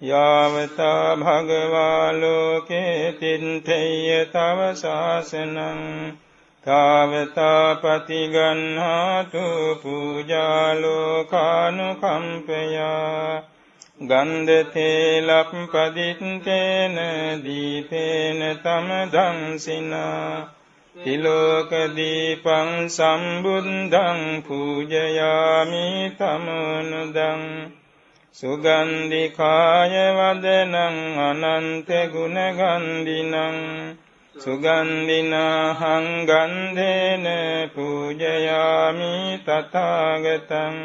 යාවතා භගවා ලෝකේ තින්තේය තව ශාසනං තාවතා පතිගන්හාතු පූජාලෝකානුකම්පයා ගන්ධතේලප් පදිත්තේන දීපේන තමදංසිනා තිලෝකදීපං සම්බුද්ධං පූජයාමි තමනුදං සුගන්ධිකාය වදනං අනන්ත ගුණගන්ධිනං සුගන්ධිනාහං ගන්ධේන පූජයාමි තථාගතං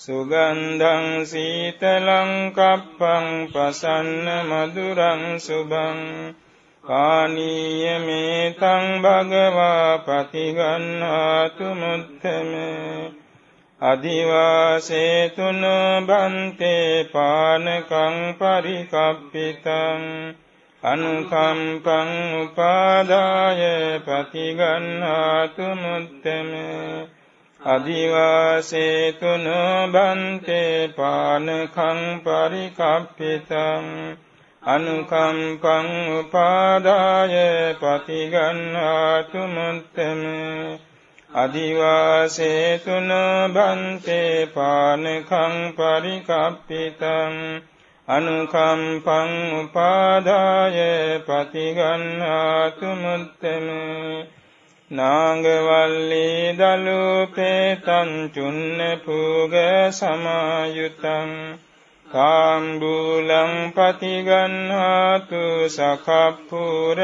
සුගන්ධං සීතලං කප්පං පසන්න මధుරං සුභං පානීය මේතං භගවා පතිගන්හාතු මුත්තමේ අදිවාසේතුන බන්තේ පානකං පරිකප්පිතං අනුකම්පං උපාදාය පතිගන්හාතු මුත්තමේ අදිවාසේතුන බන්තේ පානකං පරිකප්පිතං අනුකම්පං උපාදාය පතිගන්හාතු මුත්තමේ අදිවාසේතුන බන්තේ පානකං පරිකප්පිතං අනුකම්පං උපාදාය පතිගන්හාතු මුත්තම නාගවල්ලී දලුපේ තංචුන්න පූග සමායුතං කාම්බූලං පතිගන්හාතු සකප්පුරමිදංජිනෝ